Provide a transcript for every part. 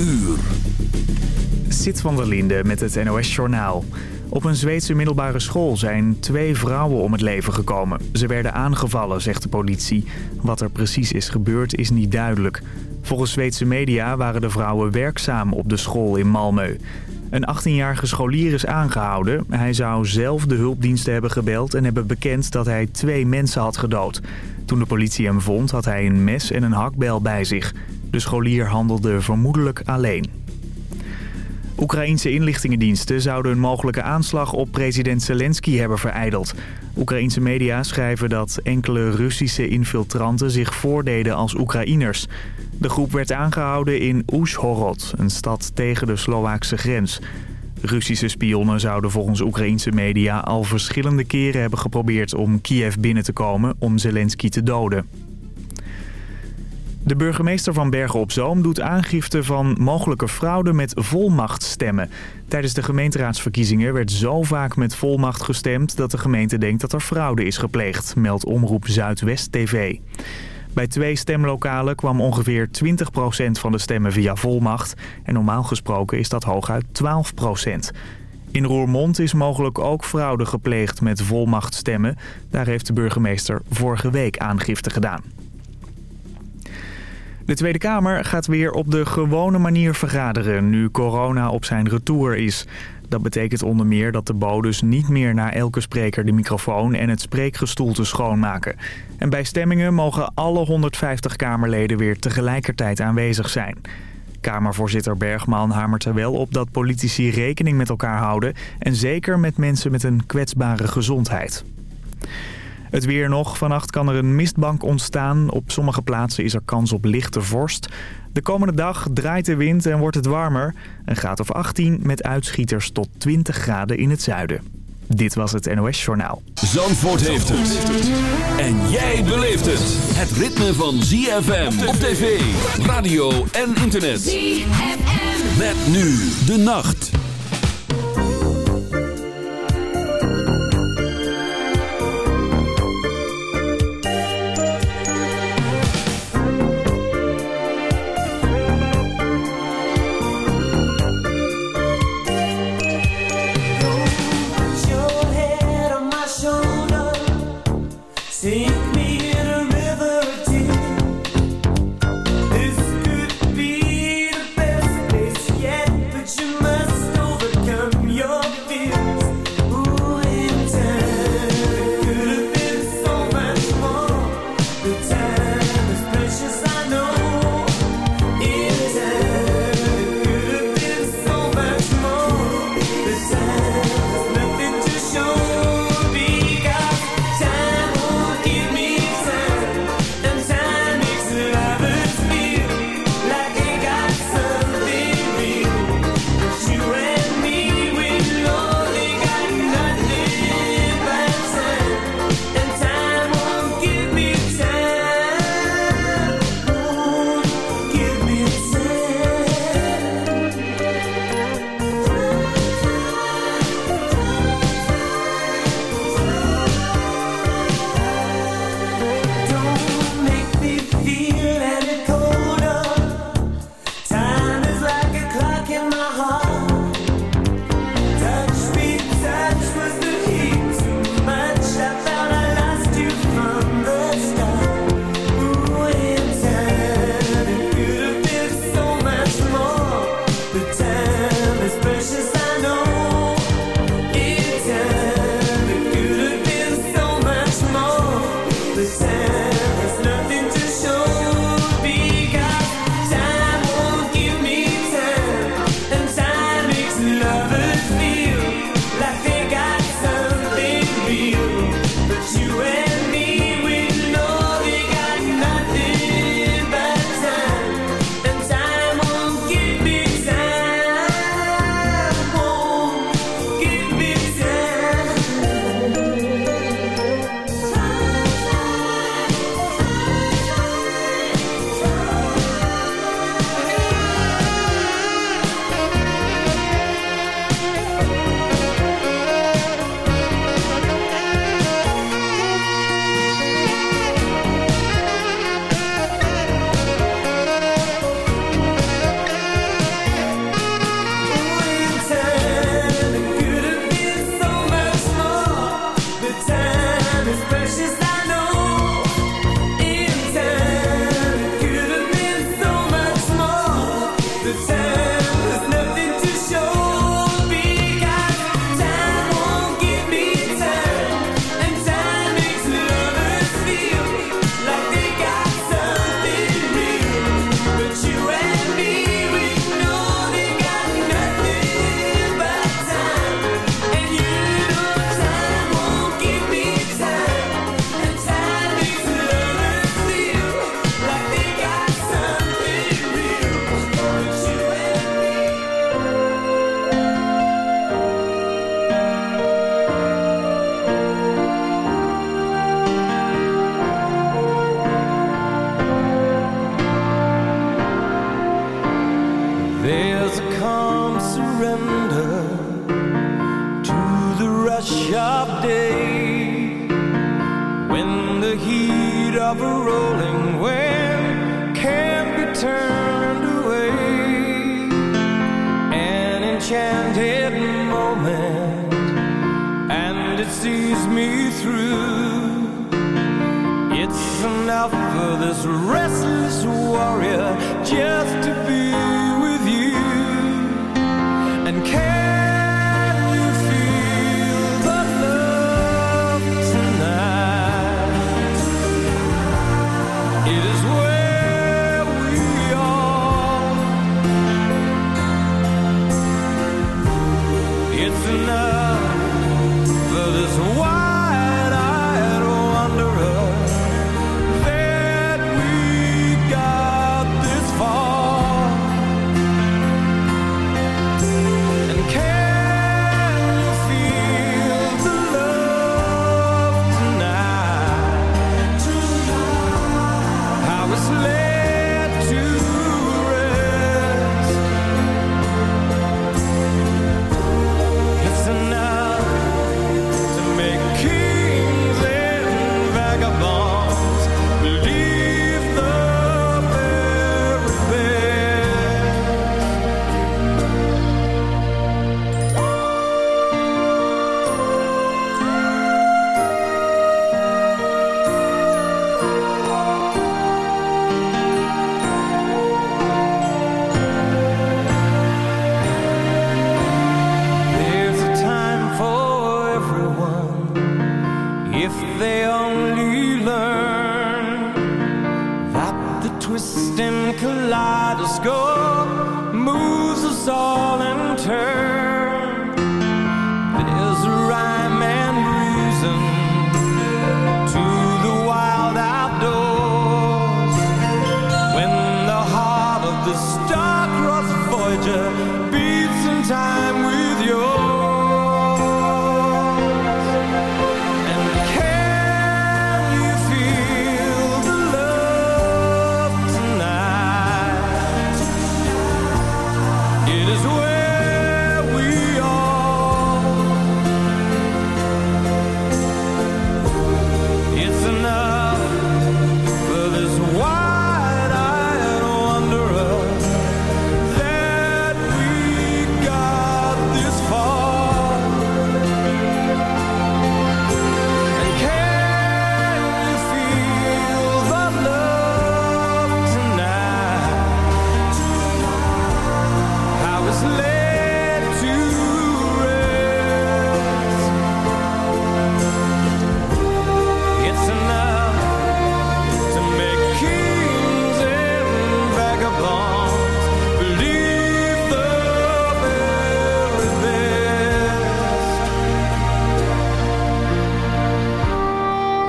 uur. Sit van der Linde met het NOS-journaal. Op een Zweedse middelbare school zijn twee vrouwen om het leven gekomen. Ze werden aangevallen, zegt de politie. Wat er precies is gebeurd is niet duidelijk. Volgens Zweedse media waren de vrouwen werkzaam op de school in Malmö. Een 18-jarige scholier is aangehouden. Hij zou zelf de hulpdiensten hebben gebeld en hebben bekend dat hij twee mensen had gedood. Toen de politie hem vond had hij een mes en een hakbel bij zich. De scholier handelde vermoedelijk alleen. Oekraïense inlichtingendiensten zouden een mogelijke aanslag op president Zelensky hebben vereideld. Oekraïense media schrijven dat enkele Russische infiltranten zich voordeden als Oekraïners. De groep werd aangehouden in Oeshorod, een stad tegen de Slovaakse grens. Russische spionnen zouden volgens Oekraïense media al verschillende keren hebben geprobeerd om Kiev binnen te komen om Zelensky te doden. De burgemeester van Bergen op Zoom doet aangifte van mogelijke fraude met volmachtstemmen. Tijdens de gemeenteraadsverkiezingen werd zo vaak met volmacht gestemd... dat de gemeente denkt dat er fraude is gepleegd, meldt Omroep Zuidwest TV. Bij twee stemlokalen kwam ongeveer 20% van de stemmen via volmacht... en normaal gesproken is dat hooguit 12%. In Roermond is mogelijk ook fraude gepleegd met volmachtstemmen. Daar heeft de burgemeester vorige week aangifte gedaan. De Tweede Kamer gaat weer op de gewone manier vergaderen nu corona op zijn retour is. Dat betekent onder meer dat de bodes niet meer naar elke spreker de microfoon en het spreekgestoelte schoonmaken. En bij stemmingen mogen alle 150 Kamerleden weer tegelijkertijd aanwezig zijn. Kamervoorzitter Bergman hamert er wel op dat politici rekening met elkaar houden... en zeker met mensen met een kwetsbare gezondheid. Het weer nog. Vannacht kan er een mistbank ontstaan. Op sommige plaatsen is er kans op lichte vorst. De komende dag draait de wind en wordt het warmer. Een graad of 18 met uitschieters tot 20 graden in het zuiden. Dit was het NOS Journaal. Zandvoort heeft het. En jij beleeft het. Het ritme van ZFM op tv, radio en internet. ZFM. Met nu de nacht.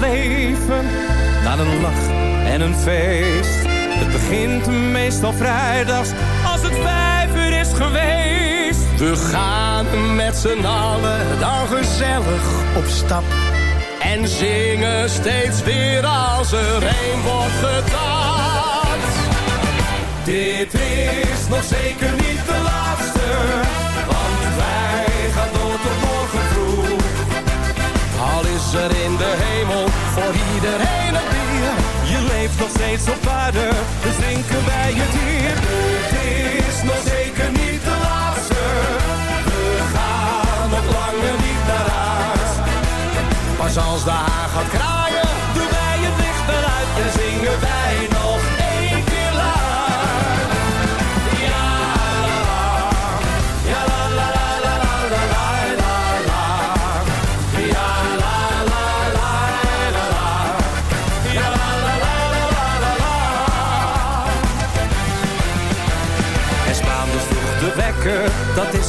leven naar een lach en een feest. Het begint meestal vrijdags als het vijf uur is geweest. We gaan met z'n allen dan gezellig op stap. En zingen steeds weer als er een wordt gedanst. Dit is nog zeker niet de laatste, want wij gaan door tot morgen vroeg. Al is er in de hemel iedereen een bier, je leeft nog steeds op aarde, dus drinken wij het hier. Dit is nog zeker niet de laatste, we gaan nog langer niet naar huis. Pas als de gaat kraaien, doen wij het licht eruit en zingen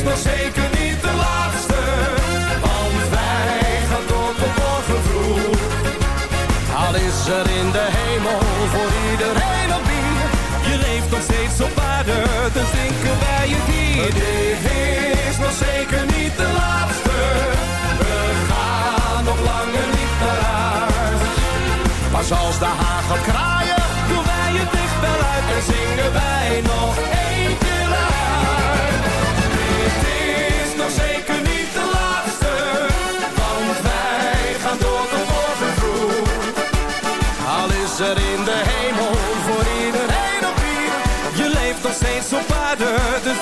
Is nog zeker niet de laatste, want wij gaan door tot morgen vroeg. Al is er in de hemel voor iedereen een bier, je leeft nog steeds op aarde, dus drinken wij het hier. Dit is nog zeker niet de laatste, we gaan nog langer niet naar huis. Pas als de gaat kraaien, doen wij het licht wel uit en zingen wij nog één verder.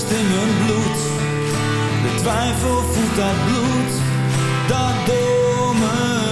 in mijn bloed. De twijfel voelt dat bloed, dat domen.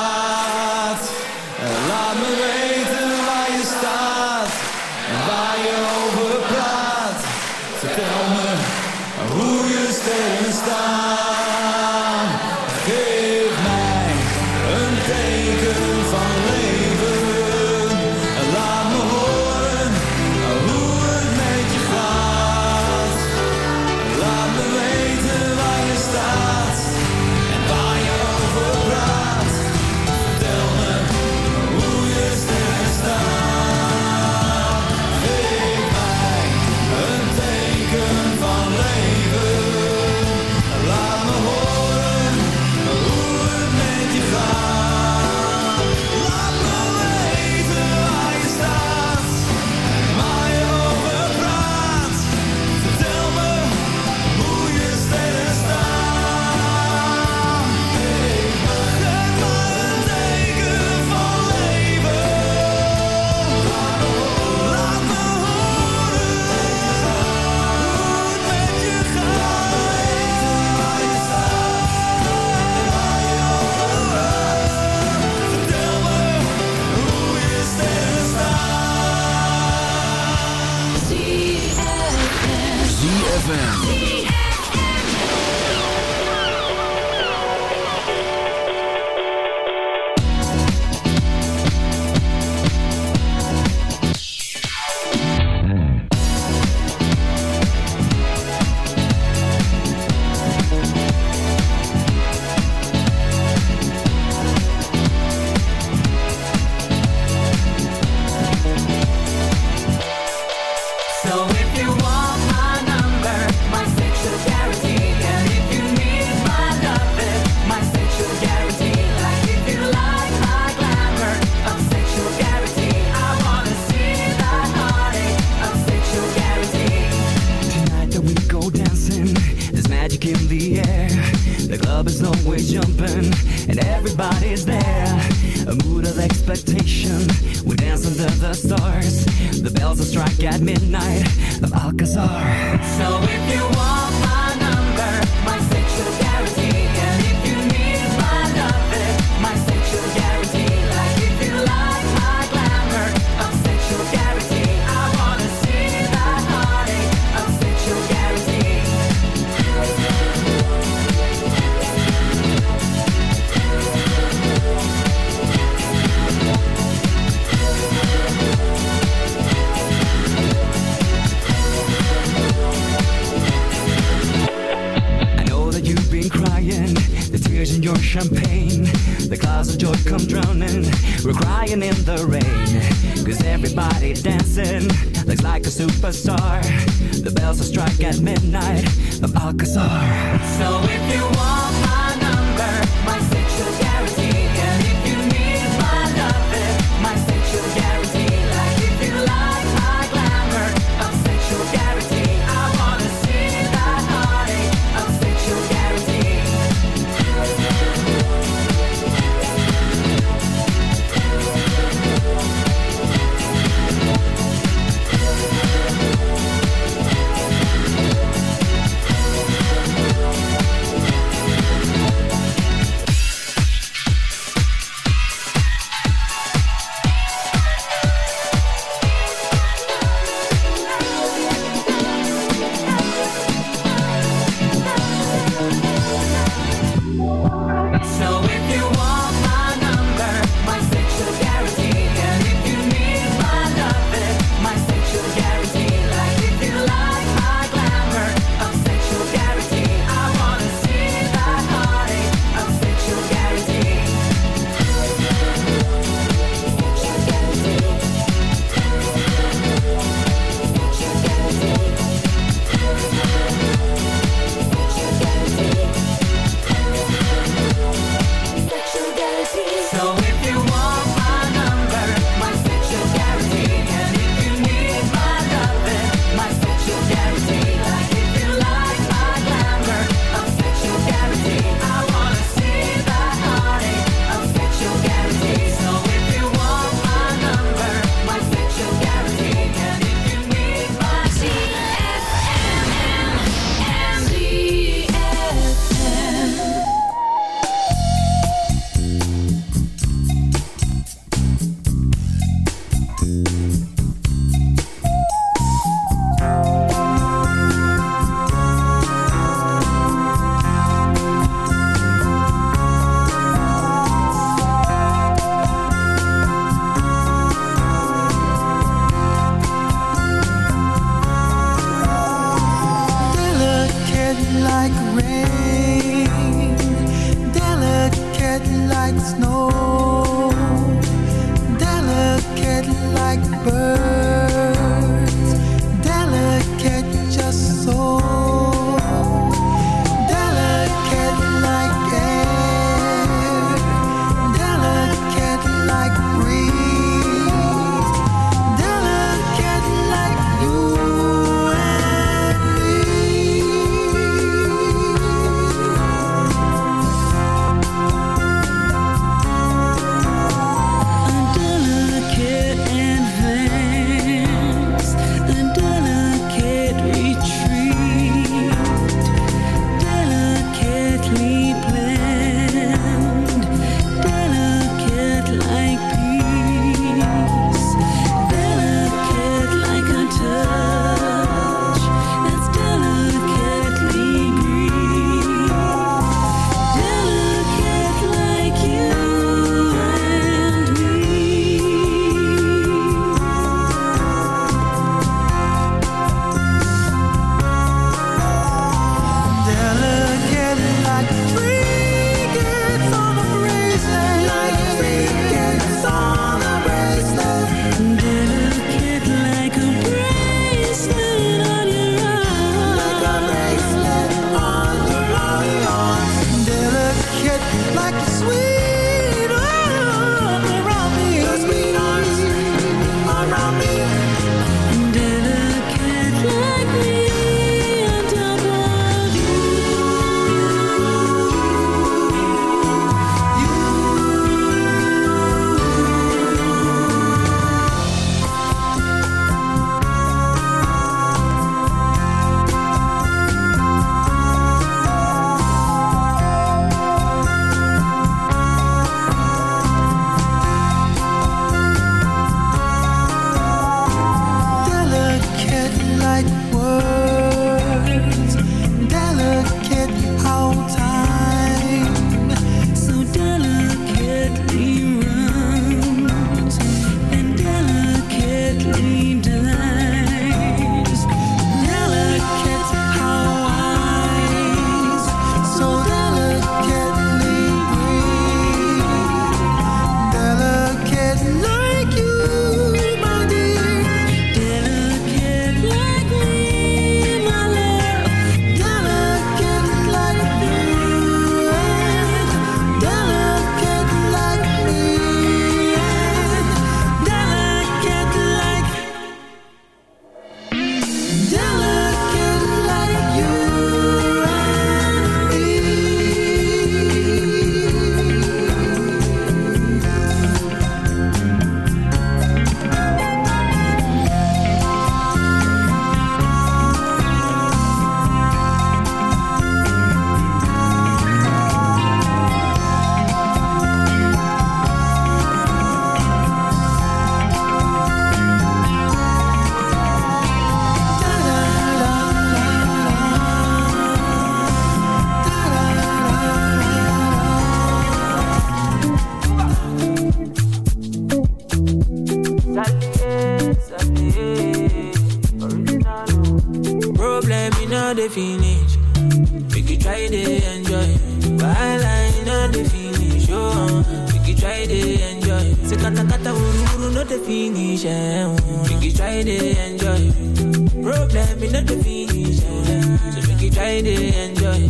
Make you enjoy.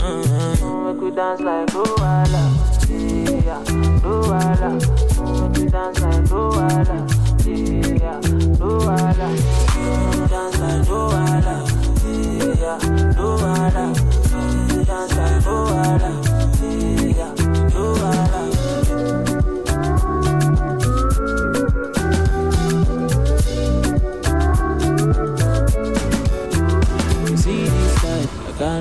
Uh-huh. Make we dance like Luala, yeah, Luala. Make we dance like Luala,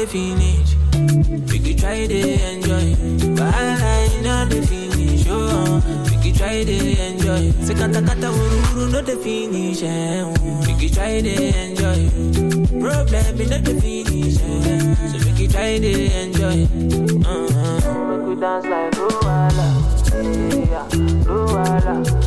The finish. We could try to enjoy. But I know the finish. Oh, we could try to enjoy. Say kata kata uru uru know the finish. Eh. We could try to enjoy. Problem in all the finish. Eh. So we could try to enjoy. Uh-huh. We dance like Luala. Yeah, Luala.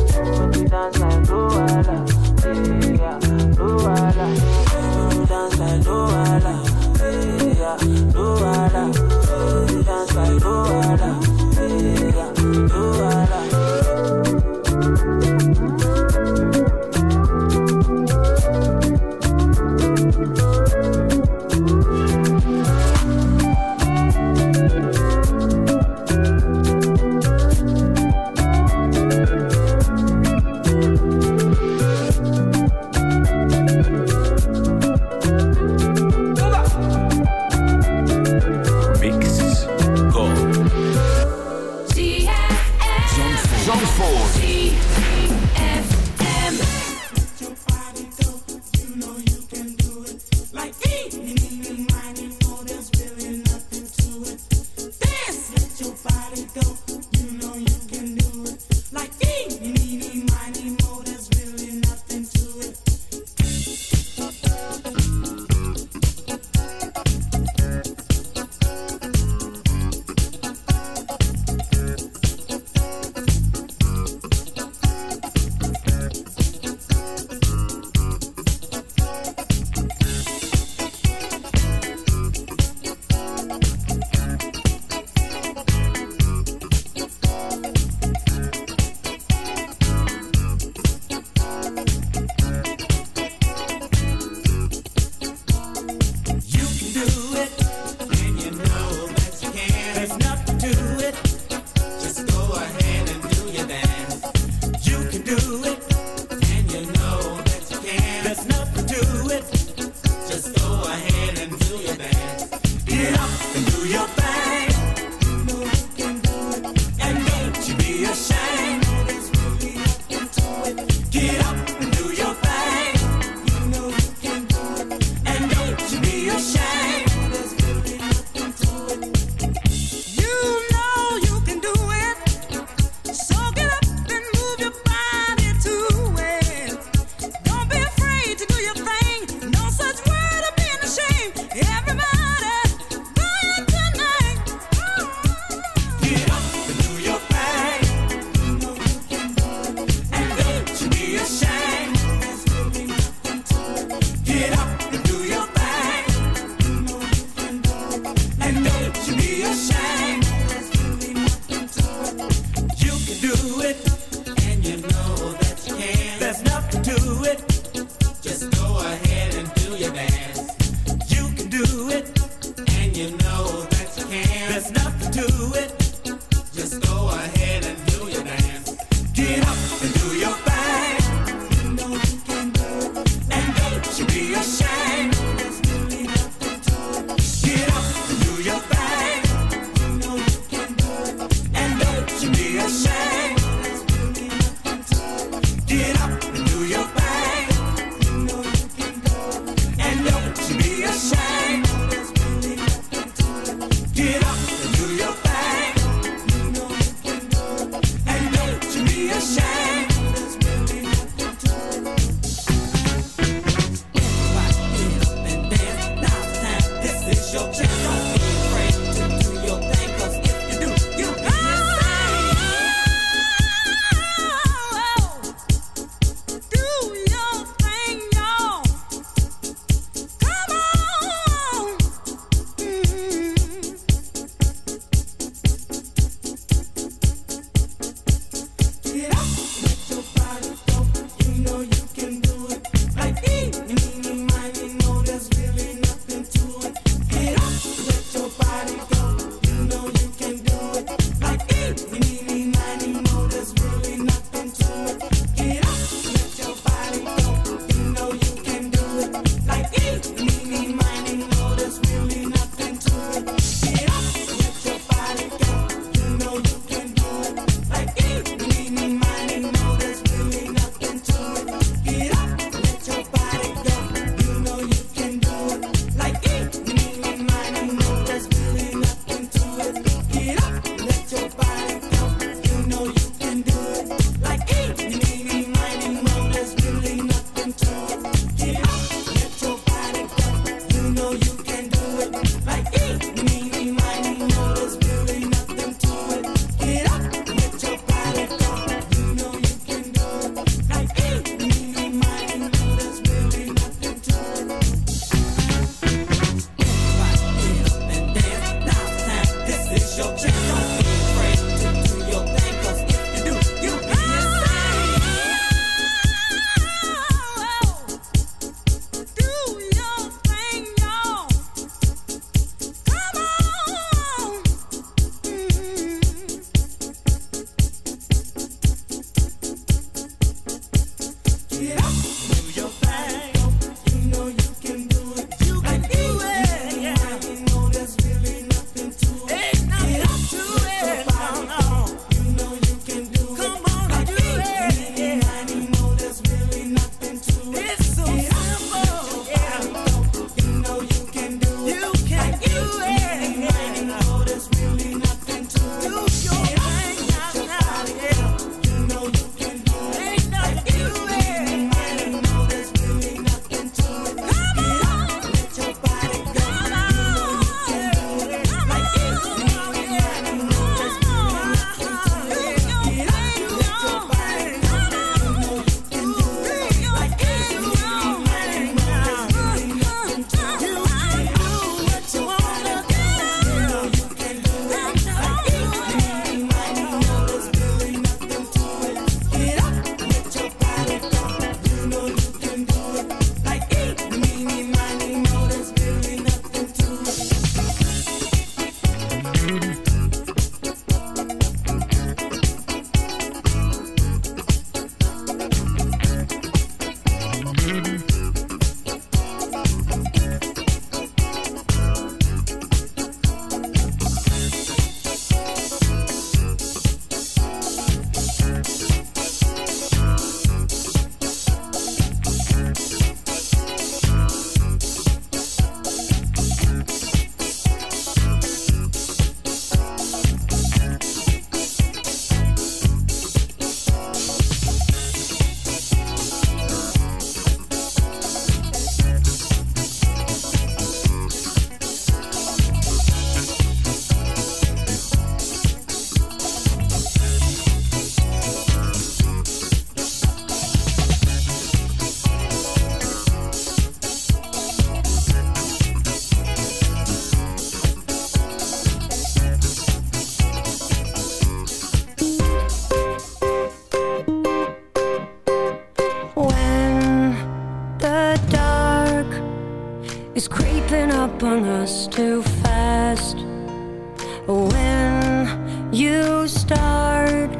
when you start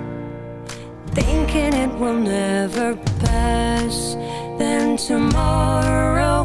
thinking it will never pass then tomorrow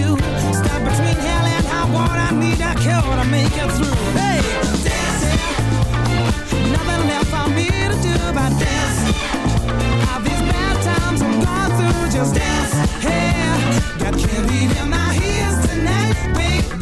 new. Stuck between hell and high water, I need a cure to make it through. Hey, dancing, nothing left for me to do but dance. All these bad times I'm going through, just dance. Hey, got candy in my ears tonight, baby.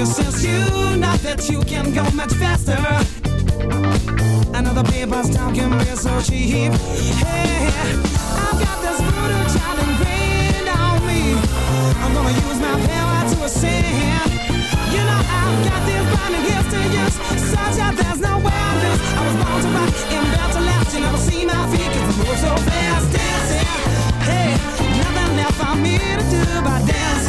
She says you know that you can go much faster. Know the papers talking real so cheap. Hey, I've got this voodoo child ingrained on me. I'm gonna use my power to ascend. You know I've got these blinding gifts to use, such that there's no way I lose. I was born to rock and built to last. You never see my feet 'cause I move so fast, dancing. Hey, nothing left for me to do but dance.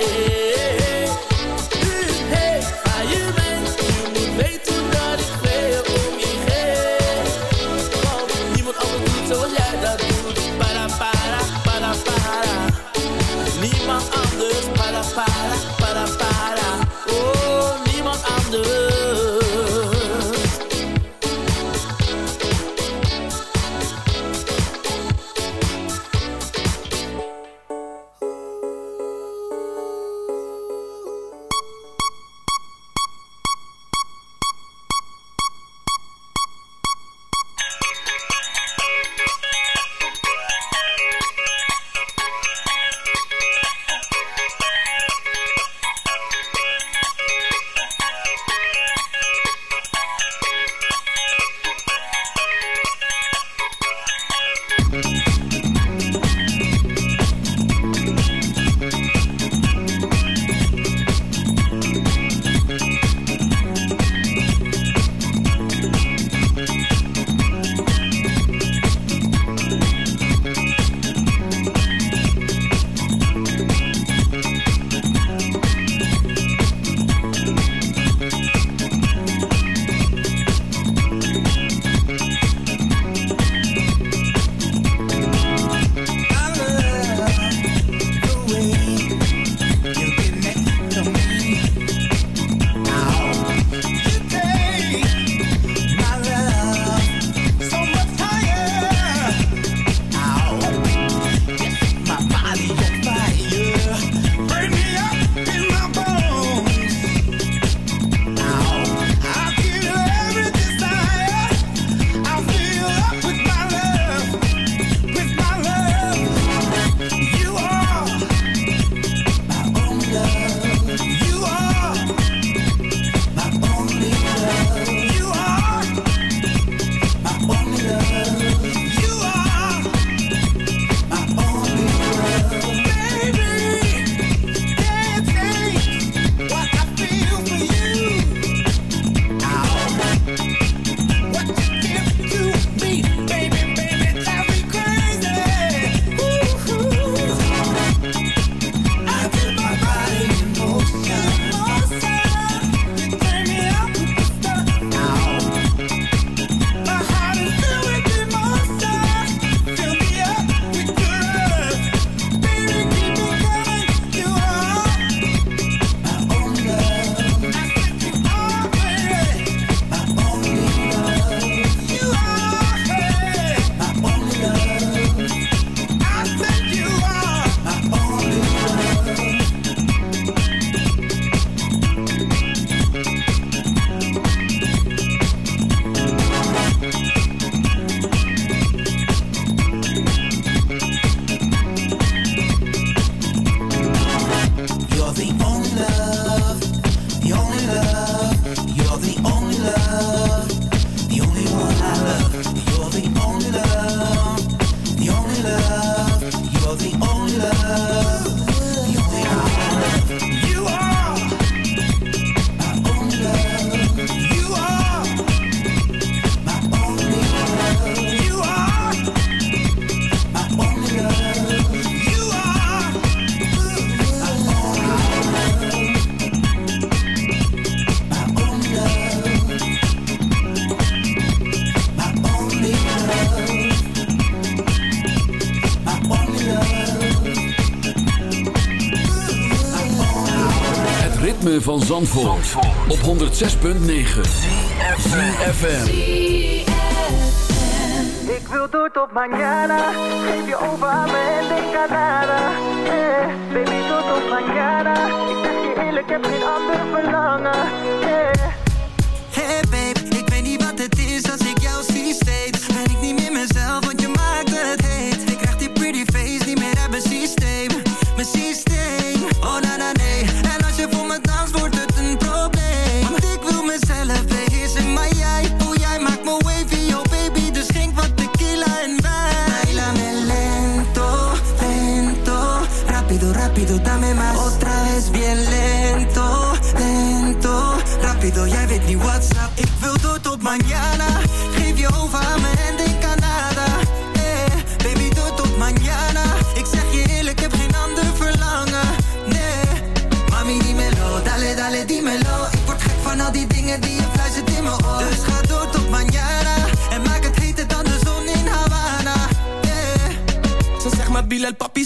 yeah. van Zandvoort, op 106.9 CFFM Ik wil door tot mañana Geef je over aan me en denk aan nada eh, Baby door tot mañana Ik zeg je eerlijk, heb geen ander verlangen. Eh.